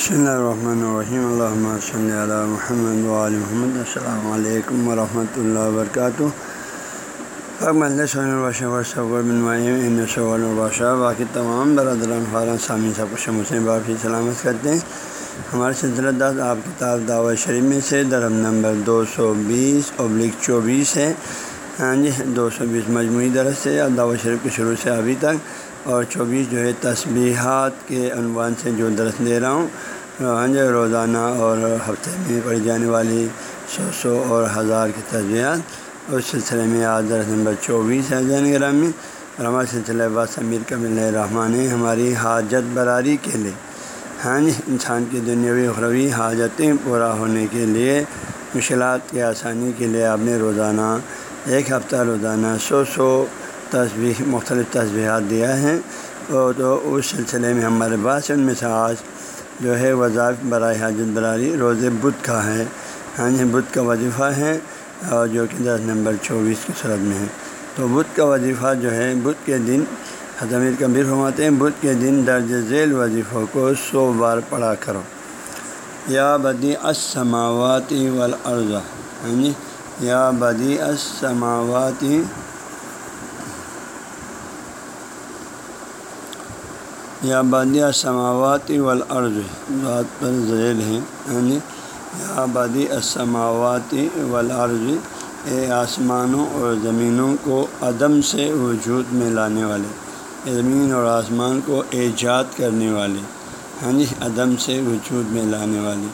بسم اللہ الرحمن الرحیم الحمۃ صلی اللہ محمد علیہ محمد السلام علیکم ورحمۃ اللہ وبرکاتہ الباشہ باقی تمام برادران خارن سامع سب کچھ مسلم باقی سلامت کرتے ہیں ہمارے سلسلہ دس آپ کتاب دعوت شریف میں سے درم نمبر دو سو بیس ابلک چوبیس ہے ہاں جی دو سو بیس مجموعی درس ہے دعوت شریف کے شروع سے ابھی تک اور چوبیس جو ہے تسبیحات کے عنوان سے جو درس دے رہا ہوں ہاں جی روزانہ اور ہفتے میں پڑھی جانے والی سو سو اور ہزار کی تجزیات اس سلسلے میں آج درس نمبر چوبیس ہے جین گرام میں اور ہمارے سلسلہ باس امیر کبل الرحمٰن ہماری حاجت براری کے لیے۔ ہاں جی انسان کی دنیاوی اخروی حاجتیں پورا ہونے کے لیے، مشکلات کی آسانی کے لیے آپ نے روزانہ، ایک ہفتہ روزانہ سو سو تصویر مختلف تصویرات دیا ہے اور تو اس سلسلے میں ہمارے پاس ان میں سے آج جو ہے وظائف برائے حاجت براری روز بدھ کا ہے۔ ہاں جی بدھ کا وظیفہ ہے اور جو کہ دس نمبر چوبیس کی صورت میں ہے۔ تو بدھ کا وظیفہ جو ہے، بدھ کے دن حضمیر کبیر فرماتے ہیں، بدھ کے دن درج ذیل وظیفوں کو سو بار پڑھا کرو۔ یا بدی اسماواتی والارض۔ ہاں جی یا بدی اسماواتی یا بادی اسماواتی والارض بات پر ذیل ہیں۔ یعنی یا بادی اسماواتی والارض، اے آسمانوں اور زمینوں کو عدم سے وجود میں لانے والے زمین اور آسمان کو ایجاد کرنے والے ہاں جی عدم سے وجود میں لانے والے۔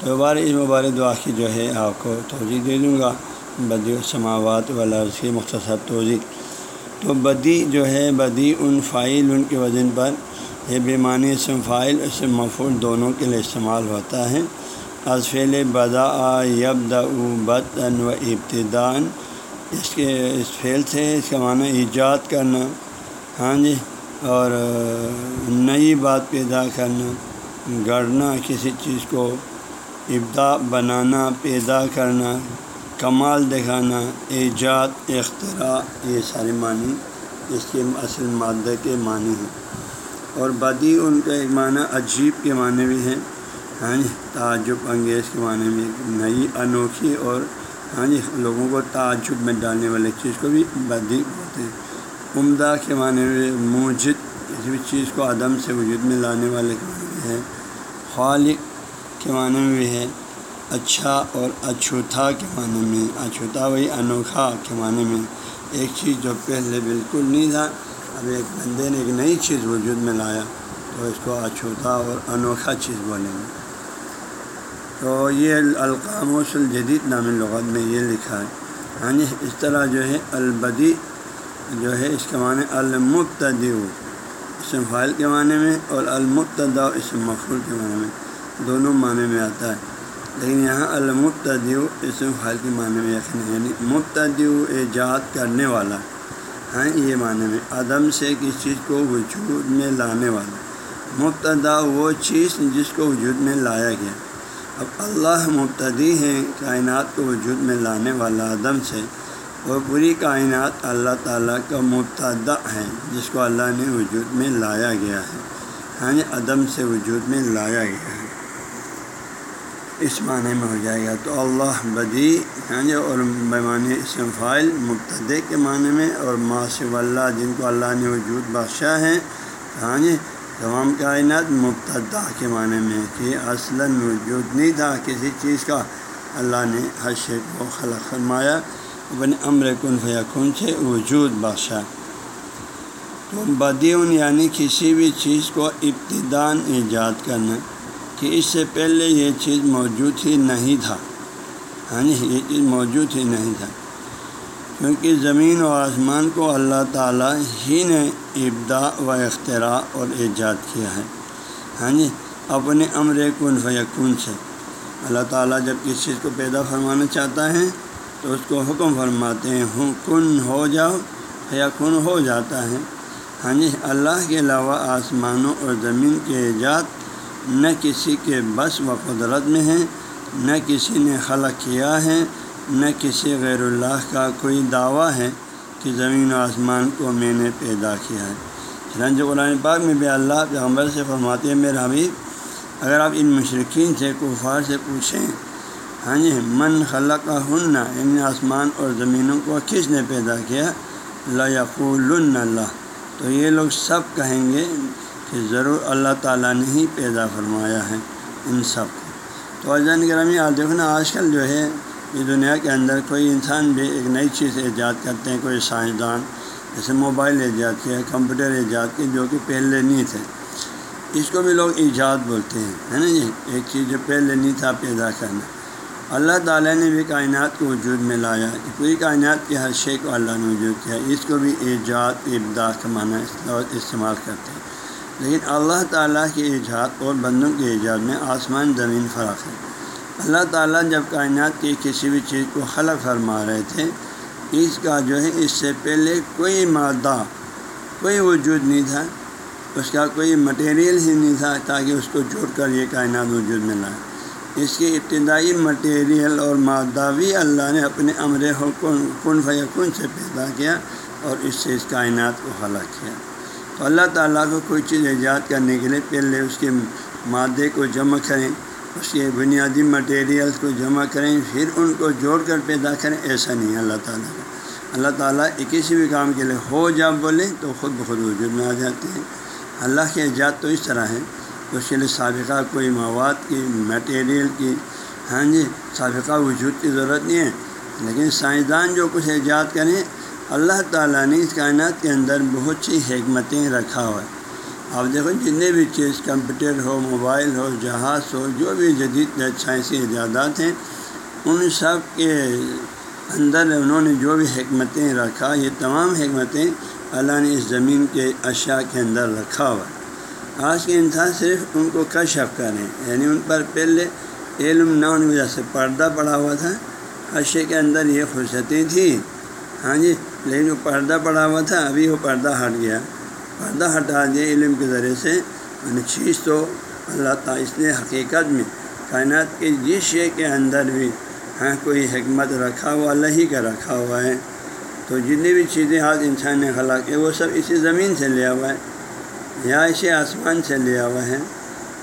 تو اس مبارک دعا کی جو ہے، آپ کو توضیع دے دوں گا۔ بدی السماوات والارض کی مختصر توضیع تو بدی جو ہے، بدی ان فائل ان کے وزن پر یہ بیمانی اسم فائل اسم مفول دونوں کے لیے استعمال ہوتا ہے۔ ازفیل بدا یب بدن و ابتدان اس کے، اس فعل سے اس کا معنی ایجاد کرنا۔ ہاں جی اور نئی بات پیدا کرنا گڑنا کسی چیز کو ابدا بنانا، پیدا کرنا، کمال دکھانا، ایجاد، اختراع، یہ سارے معنی اس کے اصل مادہ کے معنی ہیں۔ اور بدی ان کا ایک معنی عجیب کے معنی بھی ہے ہاں جی تعجب انگیز کے معنی میں نئی، انوکھی اور ہاں جی لوگوں کو تعجب میں ڈالنے والے چیز کو بھی بدی بولتے ہیں۔ عمدہ کے معنی میں موجد، کسی بھی چیز کو عدم سے وجود میں لانے والے کے معنی میں ہے خالق کے معنی میں بھی ہے اچھا اور اچھوتھا کے معنی میں اچھوتا وہی انوکھا کے معنی میں ایک چیز جو پہلے بالکل نہیں تھا ایک بندے نے ایک نئی چیز وجود میں لایا تو اس کو اچھوتا اور انوکھا چیز بولیں گے۔ تو یہ القاموس الجدید نام لغت میں یہ لکھا ہے۔ ہاں جی اس طرح جو ہے البدی جو ہے اس کے معنی المبتدی اسم فائل کے معنی میں اور المبتدا اسم مفول کے معنی میں دونوں معنی میں آتا ہے۔ لیکن یہاں المبتدی اسم فائل کے معنی میں یقین یعنی مبتدی ایجاد کرنے والا۔ ہیں یہ معنی میں عدم سے کسی چیز کو وجود میں لانے والا۔ مبتدا وہ چیز جس کو وجود میں لایا گیا۔ اب اللہ مبتدی ہیں، کائنات کو وجود میں لانے والا عدم سے۔ وہ پوری کائنات اللہ تعالیٰ کا مبتدا ہے، جس کو اللہ نے وجود میں لایا گیا ہے۔ ہاں عدم سے وجود میں لایا گیا ہے۔ اس معنی میں ہو جائے گا تو اللہ بدی ہاں جی اور بیمانی اسم فائل مبتدے کے معنی میں اور ماسب اللہ، جن کو اللہ نے وجود بادشاہ ہیں ہاں جی یعنی تمام کائنات مبتدا کے معنی میں کہ اصلاً وجود نہیں تھا کسی چیز کا۔ اللہ نے ہر شے کو خلق فرمایا اپنے امر کن فیاکن سے وجود بادشاہ تو بدیون یعنی کسی بھی چیز کو ابتدان ایجاد کرنا۔ کہ اس سے پہلے یہ چیز موجود ہی نہیں تھا۔ ہاں جی یہ چیز موجود ہی نہیں تھا۔ کیونکہ زمین و آسمان کو اللہ تعالیٰ ہی نے ابدا و اختراع اور ایجاد کیا ہے۔ ہاں جی اپنے امر کن فیکن سے۔ اللہ تعالیٰ جب کسی چیز کو پیدا فرمانا چاہتا ہے تو اس کو حکم فرماتے ہیں ہوں کن ہو جاؤ یا کن ہو جاتا ہے۔ ہاں جی اللہ کے علاوہ آسمانوں اور زمین کے ایجاد نہ کسی کے بس و قدرت میں ہے، نہ کسی نے خلق کیا ہے، نہ کسی غیر اللہ کا کوئی دعویٰ ہے کہ زمین و آسمان کو میں نے پیدا کیا ہے۔ چنانچہ قرآن پاک میں بھی اللہ پیغمبر سے فرماتے ہیں میرا حبیب، اگر آپ ان مشرقین سے، کفار سے پوچھیں ہاں جی من خلق ہن یعنی آسمان اور زمینوں کو کس نے پیدا کیا؟ یقول اللہ۔ تو یہ لوگ سب کہیں گے کہ ضرور اللہ تعالیٰ نے ہی پیدا فرمایا ہے ان سب کو۔ تو اجان گرامی، آپ دیکھو نا، آج کل جو ہے، یہ دنیا کے اندر کوئی انسان بھی ایک نئی چیز ایجاد کرتے ہیں، کوئی سائنسدان، جیسے موبائل ایجاد کیا، کمپیوٹر ایجاد کیا، جو کہ پہلے نہیں تھے۔ اس کو بھی لوگ ایجاد بولتے ہیں، ہے نا جی؟ ایک چیز جو پہلے نہیں تھا پیدا کرنا۔ اللہ تعالیٰ نے بھی کائنات کو وجود میں لایا کہ پوری کائنات کے ہر شے کو اللہ نے وجود کیا۔ اس کو بھی ایجاد ابدا کا معنی استعمال کرتے ہیں۔ لیکن اللہ تعالیٰ کے ایجاد اور بندوں کے ایجاد میں آسمان زمین فرق ہے۔ اللہ تعالیٰ جب کائنات کی کسی بھی چیز کو خلق فرما رہے تھے، اس کا جو ہے، اس سے پہلے کوئی مادہ، کوئی وجود نہیں تھا۔ اس کا کوئی مٹیریل ہی نہیں تھا تاکہ اس کو جوڑ کر یہ کائنات وجود میں لائے۔ اس کی ابتدائی مٹیریل اور مادہ بھی اللہ نے اپنے امر کن کن فیکن سے پیدا کیا اور اس سے اس کائنات کو خلق کیا۔ تو اللہ تعالیٰ کو کوئی چیز ایجاد کرنے کے لیے پہلے اس کے مادے کو جمع کریں، اس کے بنیادی مٹیریلس کو جمع کریں، پھر ان کو جوڑ کر پیدا کریں، ایسا نہیں ہے اللہ تعالیٰ کا۔ اللہ تعالیٰ کسی بھی کام کے لیے ہو جب بولے تو خود بخود وجود میں آ جاتے ہیں۔ اللہ کے ایجاد تو اس طرح ہے۔ اس کے لیے سابقہ کوئی مواد کی میٹیریل کی ہاں جی سابقہ وجود کی ضرورت نہیں ہے۔ لیکن سائنسدان جو کچھ ایجاد کریں اللہ تعالیٰ نے اس کائنات کے اندر بہت سی حکمتیں رکھا ہوا ہے آپ دیکھو جتنے بھی چیز، کمپیوٹر ہو، موبائل ہو، جہاز ہو، جو بھی جدید سائنسی ایجادات ہیں، ان سب کے اندر انہوں نے جو بھی حکمتیں رکھا، یہ تمام حکمتیں اللہ نے اس زمین کے اشیاء کے اندر رکھا ہوا ہے آج کے انسان صرف ان کو کشف کریں۔ یعنی ان پر پہلے علم نہ ہونے وجہ سے پردہ پڑا ہوا تھا۔ اشے کے اندر یہ خوشیتیں تھیں۔ ہاں جی لیکن جو پردہ پڑا ہوا تھا، ابھی وہ پردہ ہٹ گیا۔ پردہ ہٹا دیا علم کے ذریعے سے۔ یعنی چیز تو اللہ تعالیٰ اس نے حقیقت میں کائنات کے جس شے کے اندر بھی ہاں کوئی حکمت رکھا ہوا، اللہ ہی کا رکھا ہوا ہے۔ تو جتنی بھی چیزیں آج انسان نے خلا کی، وہ سب اسی زمین سے لیا ہوا ہے۔ یا اسی آسمان سے لیا ہوا ہے۔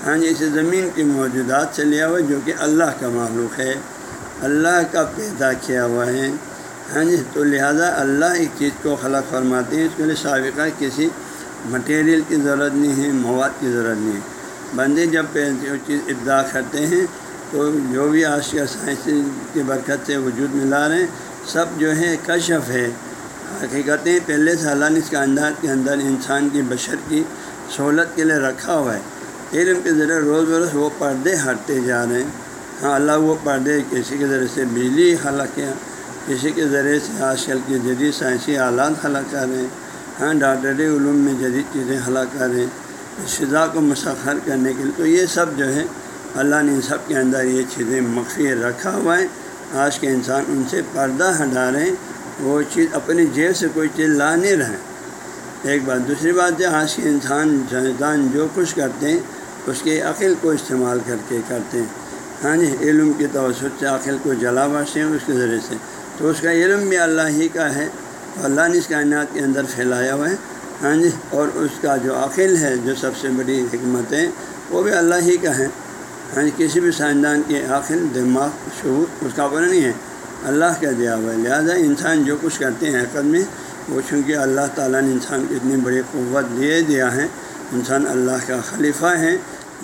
ہاں جی اسی زمین کی موجودات سے لیا ہوا ہے، جو کہ اللہ کا معلوم ہے۔ اللہ کا پیدا کیا ہوا ہے۔ ہاں جی تو لہٰذا اللہ ایک چیز کو خلق فرماتے ہیں، اس کے لیے سابقہ کسی مٹیریل کی ضرورت نہیں ہے، مواد کی ضرورت نہیں ہے۔ بندے جب چیز ابدا کرتے ہیں، تو جو بھی آج کا سائنس کی برکت سے وجود میں لا رہے ہیں، سب جو ہے کشف ہے۔ حقیقتیں پہلے سے اللہ نے اس کا انداز کے اندر انسان کی بشر کی سہولت کے لیے رکھا ہوا ہے۔ علم کے ذریعے روز بروز وہ پردے ہٹتے جا رہے ہیں۔ ہاں اللہ وہ پردے کسی کے ذریعے سے بجلی خلا کیا۔ کسی کے ذریعے سے آج کل کی جدید سائنسی آلات خلا کر رہے ہیں۔ ہاں ڈاکٹری علوم میں جدید چیزیں خلا کر رہے ہیں۔ فضا کو مسخر کرنے کے لیے تو یہ سب جو ہے، اللہ نے ان سب کے اندر یہ چیزیں مخفی رکھا ہوا ہے۔ آج کے انسان ان سے پردہ ہٹا رہے ہیں۔ وہ چیز اپنی جیب سے کوئی چیز لا نہیں رہے۔ ایک بات، دوسری بات ہے آج کے انسان جائیدان جو کچھ کرتے ہیں، اس کے عقل کو استعمال کر کے کرتے ہیں۔ ہاں جی علم کی توسط سے عقل کو جلا باشتے ہیں، اس کے ذریعے سے۔ تو اس کا علم بھی اللہ ہی کا ہے اللہ نے اس کائنات کے اندر پھیلایا ہوا ہے۔ ہاں جی اور اس کا جو عقل ہے، جو سب سے بڑی حکمت ہے وہ بھی اللہ ہی کا ہے۔ ہاں جی کسی بھی سائنسدان کے عقل دماغ، شعور، اس کا اپنا نہیں ہے۔ اللہ کا دیا ہوا ہے۔ لہٰذا انسان جو کچھ کرتے ہیں حقت میں، وہ چونکہ اللہ تعالیٰ نے انسان کو اتنی بڑی قوت دے دیا ہے، انسان اللہ کا خلیفہ ہے،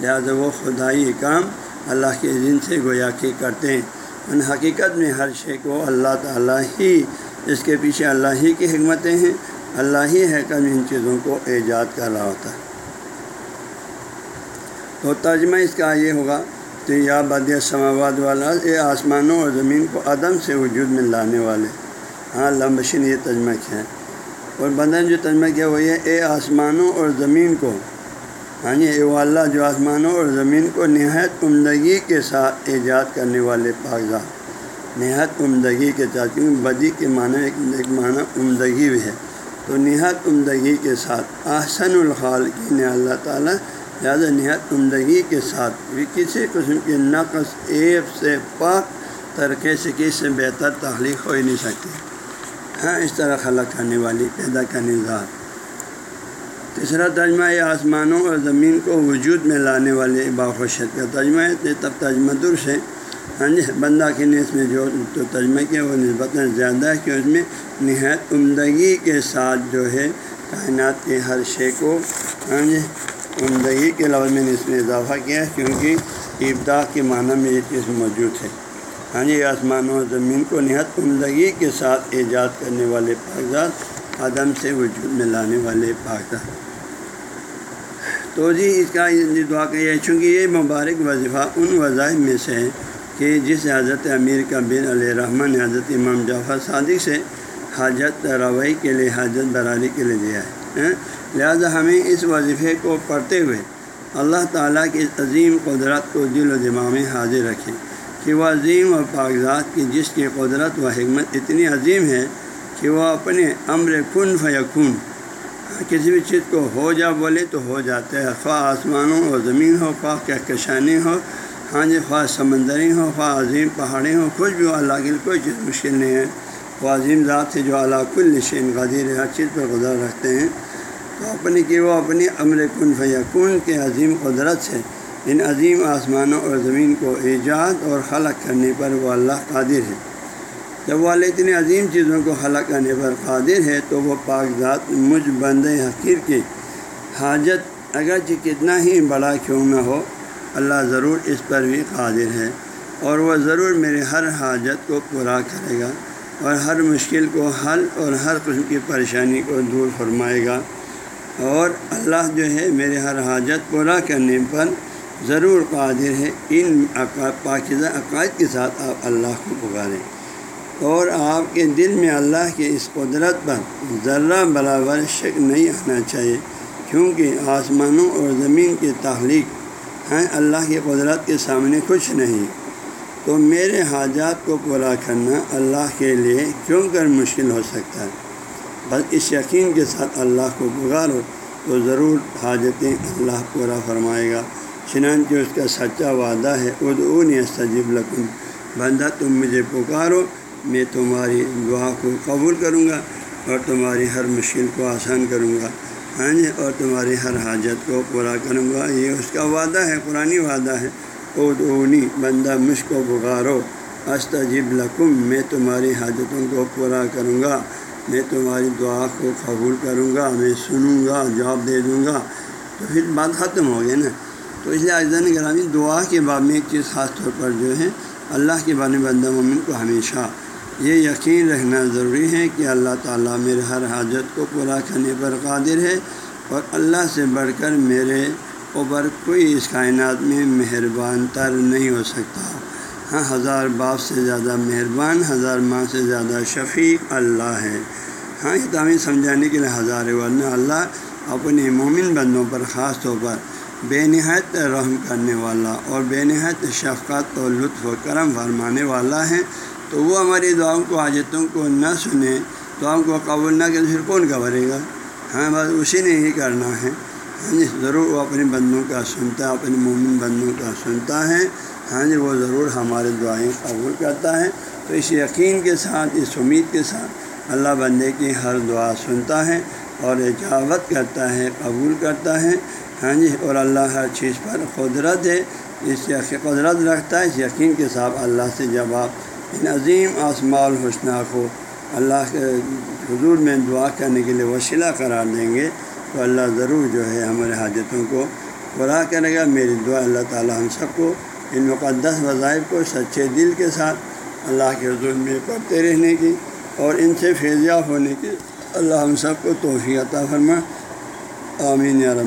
لہٰذا وہ خدائی کام اللہ کے دن سے گویا کی کرتے ہیں۔ ان حقیقت میں ہر شے کو اللہ تعالیٰ ہی، اس کے پیچھے اللہ ہی کی حکمتیں ہیں۔ اللہ ہی ہے کم ان چیزوں کو ایجاد کر رہا ہوتا۔ ہے تو ترجمہ اس کا یہ ہوگا تو یا بدیہ سماواد والا یہ آسمانوں اور زمین کو عدم سے وجود میں لانے والے۔ ہاں لمبشن یہ ترجمہ کیا ہے۔ اور بدن جو ترجمہ کیا وہ یہ اے آسمانوں اور زمین کو ہاں جی اے اللہ جو آسمانوں اور زمین کو نہایت عمدگی کے ساتھ ایجاد کرنے والے کاغذات نہایت عمدگی کے ساتھ، کیونکہ بدی کے معنی ایک ایک معنی عمدگی بھی ہے۔ تو نہایت عمدگی کے ساتھ احسن الخال کی اللہ تعالیٰ لہٰذا نہایت عمدگی کے ساتھ بھی کسی قسم کے نقص ایپ سے پاک ترقے سے کس سے بہتر تخلیق ہو ہی نہیں سکتی۔ ہاں اس طرح خلق کرنے والی، پیدا کرنے ذات۔ تیسرا ترجمہ یہ آسمانوں اور زمین کو وجود میں لانے والے باخوشت کا ترجمہ ہے۔ تب ترجمہ درس ہے۔ ہاں جی بندہ کے نے اس میں جو تو ترجمہ کیا، وہ نسبت زیادہ ہے کہ اس میں نہایت عمدگی کے ساتھ جو ہے کائنات کے ہر شے کو ہاں جی عمدگی کے لفظ میں نے اس میں اضافہ کیا ہے کیونکہ ابدا کے معنی میں یہ چیز موجود ہے۔ ہاں جی آسمان و زمین کو نہایت عمدگی کے ساتھ ایجاد کرنے والے کاغذات عدم سے وجود میں لانے والے کاغذات تو جی اس کا دعا کا یہ، چونکہ یہ مبارک وظیفہ ان وظائف میں سے ہے کہ جس حضرت امیر کا بن علیہ رحمٰن نے حضرت امام جعفر صادق سے حاجت روئی کے لیے، حاجت براری کے لیے دیا ہے۔ ہاں؟ لہذا ہمیں اس وظیفے کو پڑھتے ہوئے اللہ تعالیٰ کی عظیم قدرت کو دل و دماغ میں حاضر رکھیں کہ وہ عظیم اور کاغذات کی جس کی قدرت و حکمت اتنی عظیم ہے کہ وہ اپنے امر کن فیکن کسی بھی چیز کو ہو جا بولے تو ہو جاتا ہے۔ خواہ آسمانوں اور زمین ہو، خواہ کہکشانی ہو ہاں جی خواہ سمندری ہو خواہ عظیم پہاڑی ہو کچھ بھی اللہ کے لیے کوئی چیز مشکل نہیں ہے۔ وہ عظیم ذات ہے جو اللہ کل شین قدیر ہر چیز پر قدر رکھتے ہیں۔ تو اپنے کہ وہ اپنی امر کن فیکن کے عظیم قدرت سے، ان عظیم آسمانوں اور زمین کو ایجاد اور خلق کرنے پر وہ اللہ قادر ہے۔ جب وہ اتنی عظیم چیزوں کو خلق کرنے پر قادر ہے تو وہ کاغذات مجھ بند حقیر کی حاجت اگرچہ کتنا ہی بڑا کیوں نہ ہو، اللہ ضرور اس پر بھی قادر ہے اور وہ ضرور میرے ہر حاجت کو پورا کرے گا اور ہر مشکل کو حل اور ہر قسم کی پریشانی کو دور فرمائے گا اور اللہ جو ہے میرے ہر حاجت پورا کرنے پر ضرور قادر ہے۔ ان پاکیزہ عقائد کے ساتھ آپ اللہ کو پکاریں۔ اور آپ کے دل میں اللہ کے اس قدرت پر ذرہ برابر شک نہیں آنا چاہیے، کیونکہ آسمانوں اور زمین کی تخلیق ہیں اللہ کی قدرت کے سامنے کچھ نہیں۔ تو میرے حاجات کو پورا کرنا اللہ کے لیے کیوں کر مشکل ہو سکتا ہے؟ بس اس یقین کے ساتھ اللہ کو پکارو تو ضرور حاجتیں اللہ پورا فرمائے گا۔ چنانچہ اس کا سچا وعدہ ہے، ادعونی استجب لکم، بندہ تم مجھے پکارو میں تمہاری دعا کو قبول کروں گا اور تمہاری ہر مشکل کو آسان کروں گا۔ ہاں جی اور تمہاری ہر حاجت کو پورا کروں گا۔ یہ اس کا وعدہ ہے قرآن وعدہ ہے۔ ادعونی، بندہ مجھ کو پکارو۔ استجب لکم، میں تمہاری حاجتوں کو پورا کروں گا۔ میں تمہاری دعا کو قبول کروں گا، میں سنوں گا، جواب دے دوں گا۔ تو پھر بات ختم ہو گیا نا۔ تو اس لیے اجزان گرامی دعا کے باب میں ایک چیز خاص طور پر جو ہے، اللہ کے بان بندہ مومن کو ہمیشہ یہ یقین رہنا ضروری ہے کہ اللہ تعالیٰ میرے ہر حاجت کو پورا کرنے پر قادر ہے اور اللہ سے بڑھ کر میرے اوپر کوئی اس کائنات میں مہربان تر نہیں ہو سکتا۔ ہاں ہزار باپ سے زیادہ مہربان، ہزار ماں سے زیادہ شفیق اللہ ہے۔ ہاں یہ تعمیر سمجھانے کے لیے ہزار ورنہ اللہ اپنے مومن بندوں پر خاص طور پر بے نہایت رحم کرنے والا اور بے نہایت شفقت اور لطف و کرم فرمانے والا ہے۔ تو وہ ہماری دعاؤں کو حاجتوں کو نہ سنیں، دعاؤں کو قبول نہ کرے پھر کون گھبرے گا؟ ہاں بس اسی نے ہی کرنا ہے۔ ہاں جی ضرور وہ اپنے بندوں کا سنتا ہے اپنے مومن بندوں کا سنتا ہے۔ ہاں جی وہ ضرور ہمارے دعائیں قبول کرتا ہے۔ تو اس یقین کے ساتھ، اس امید کے ساتھ اللہ بندے کی ہر دعا سنتا ہے اور اجاوت کرتا ہے، قبول کرتا ہے۔ ہاں جی اور اللہ ہر چیز پر قدرت ہے۔ اس قدرت رکھتا ہے، اس یقین کے ساتھ اللہ سے جب آپ ان عظیم آسما الحسنہ کو اللہ کے حضور میں دعا کرنے کے لیے وسیلہ قرار دیں گے، تو اللہ ضرور جو ہے ہمارے حاجتوں کو پورا کرے گا۔ میری دعا اللہ تعالیٰ ہم سب کو ان مقدس وظائف کو سچے دل کے ساتھ اللہ کے حضور میں پڑھتے رہنے کی اور ان سے فیضیاب ہونے کی اللہ ہم سب کو توفیع عطا فرما آمین یا رب۔